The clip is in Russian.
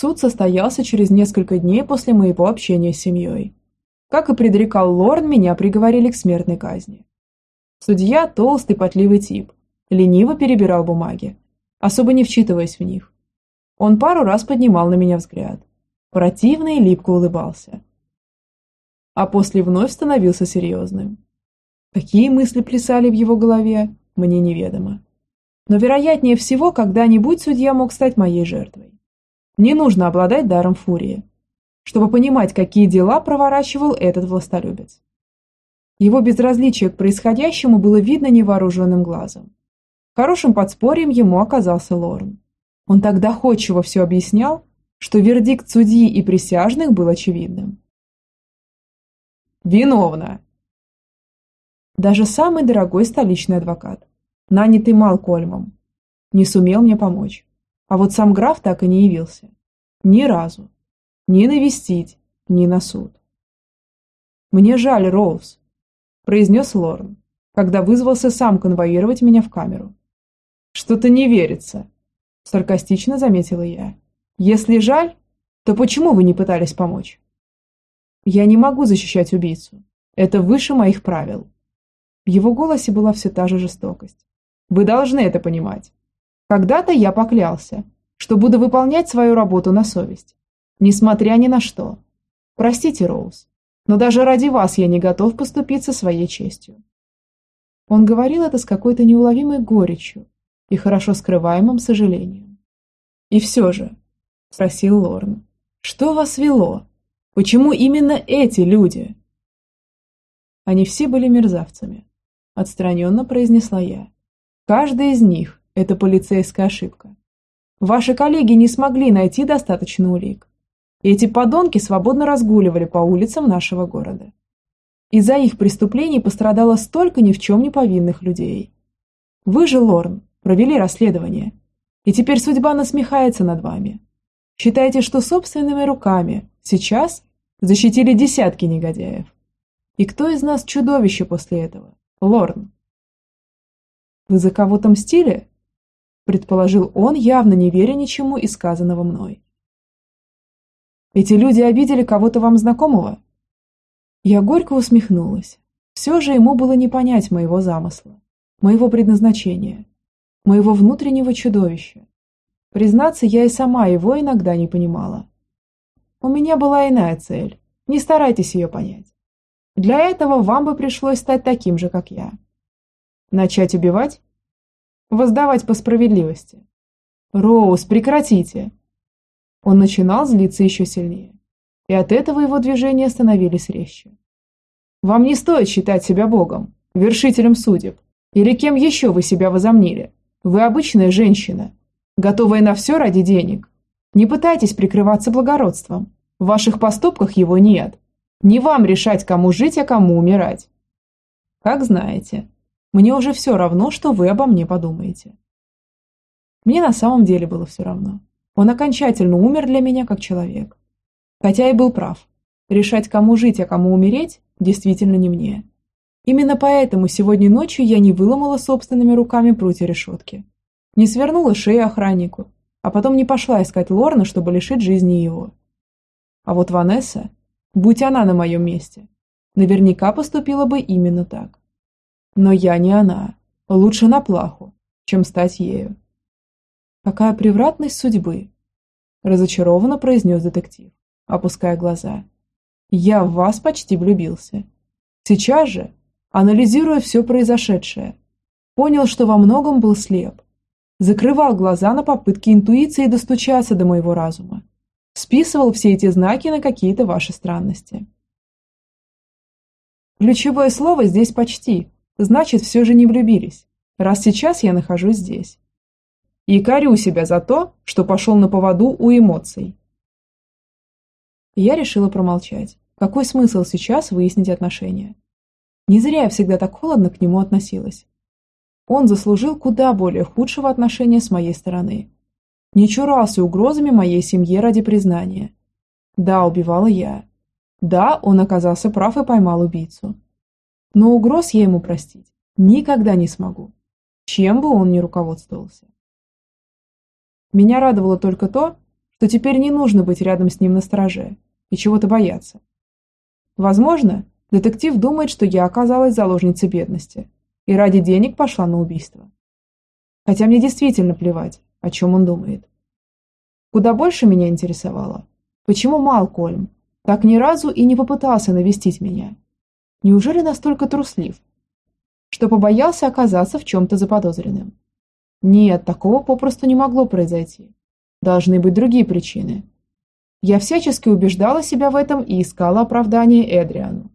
Суд состоялся через несколько дней после моего общения с семьей. Как и предрекал Лорн, меня приговорили к смертной казни. Судья – толстый, потливый тип, лениво перебирал бумаги, особо не вчитываясь в них. Он пару раз поднимал на меня взгляд, противно и липко улыбался. А после вновь становился серьезным. Какие мысли плясали в его голове, мне неведомо. Но вероятнее всего, когда-нибудь судья мог стать моей жертвой. Не нужно обладать даром фурии, чтобы понимать, какие дела проворачивал этот властолюбец. Его безразличие к происходящему было видно невооруженным глазом. Хорошим подспорьем ему оказался Лорн. Он так доходчиво все объяснял, что вердикт судьи и присяжных был очевидным. «Виновна!» Даже самый дорогой столичный адвокат, нанятый Малкольмом, не сумел мне помочь. А вот сам граф так и не явился. Ни разу. Ни навестить, ни на суд. «Мне жаль, Роуз», – произнес Лорн, когда вызвался сам конвоировать меня в камеру. «Что-то не верится», – саркастично заметила я. «Если жаль, то почему вы не пытались помочь?» «Я не могу защищать убийцу. Это выше моих правил», в его голосе была все та же жестокость. Вы должны это понимать. Когда-то я поклялся, что буду выполнять свою работу на совесть, несмотря ни на что. Простите, Роуз, но даже ради вас я не готов поступиться своей честью. Он говорил это с какой-то неуловимой горечью и хорошо скрываемым сожалением. «И все же», – спросил Лорн, – «что вас вело? Почему именно эти люди?» Они все были мерзавцами, отстраненно произнесла я. Каждая из них – это полицейская ошибка. Ваши коллеги не смогли найти достаточно улик. Эти подонки свободно разгуливали по улицам нашего города. Из-за их преступлений пострадало столько ни в чем не повинных людей. Вы же, Лорн, провели расследование. И теперь судьба насмехается над вами. Считаете, что собственными руками сейчас защитили десятки негодяев. И кто из нас чудовище после этого? Лорн. «Вы за кого-то мстили?» Предположил он, явно не веря ничему из сказанного мной. «Эти люди обидели кого-то вам знакомого?» Я горько усмехнулась. Все же ему было не понять моего замысла, моего предназначения, моего внутреннего чудовища. Признаться, я и сама его иногда не понимала. У меня была иная цель, не старайтесь ее понять. Для этого вам бы пришлось стать таким же, как я. Начать убивать? Воздавать по справедливости. Роуз, прекратите! Он начинал злиться еще сильнее. И от этого его движения становились резче. Вам не стоит считать себя богом, вершителем судеб. Или кем еще вы себя возомнили? Вы обычная женщина, готовая на все ради денег. Не пытайтесь прикрываться благородством. В ваших поступках его нет. Не вам решать, кому жить, а кому умирать. Как знаете. Мне уже все равно, что вы обо мне подумаете. Мне на самом деле было все равно. Он окончательно умер для меня как человек. Хотя и был прав. Решать, кому жить, а кому умереть, действительно не мне. Именно поэтому сегодня ночью я не выломала собственными руками прутья решетки. Не свернула шею охраннику, а потом не пошла искать Лорна, чтобы лишить жизни его. А вот Ванесса Будь она на моем месте, наверняка поступила бы именно так. Но я не она. Лучше на плаху, чем стать ею. Какая превратность судьбы, разочарованно произнес детектив, опуская глаза. Я в вас почти влюбился. Сейчас же, анализируя все произошедшее, понял, что во многом был слеп. Закрывал глаза на попытки интуиции достучаться до моего разума списывал все эти знаки на какие-то ваши странности. Ключевое слово здесь «почти», значит, все же не влюбились, раз сейчас я нахожусь здесь. И корю себя за то, что пошел на поводу у эмоций. Я решила промолчать. Какой смысл сейчас выяснить отношения? Не зря я всегда так холодно к нему относилась. Он заслужил куда более худшего отношения с моей стороны не чурался угрозами моей семье ради признания. Да, убивала я. Да, он оказался прав и поймал убийцу. Но угроз я ему простить никогда не смогу, чем бы он ни руководствовался. Меня радовало только то, то теперь не нужно быть рядом с ним на страже и чего-то бояться. Возможно, детектив думает, что я оказалась заложницей бедности и ради денег пошла на убийство. Хотя мне действительно плевать, о чем он думает. Куда больше меня интересовало, почему Малкольм так ни разу и не попытался навестить меня. Неужели настолько труслив, что побоялся оказаться в чем-то заподозренным? Нет, такого попросту не могло произойти. Должны быть другие причины. Я всячески убеждала себя в этом и искала оправдание Эдриану.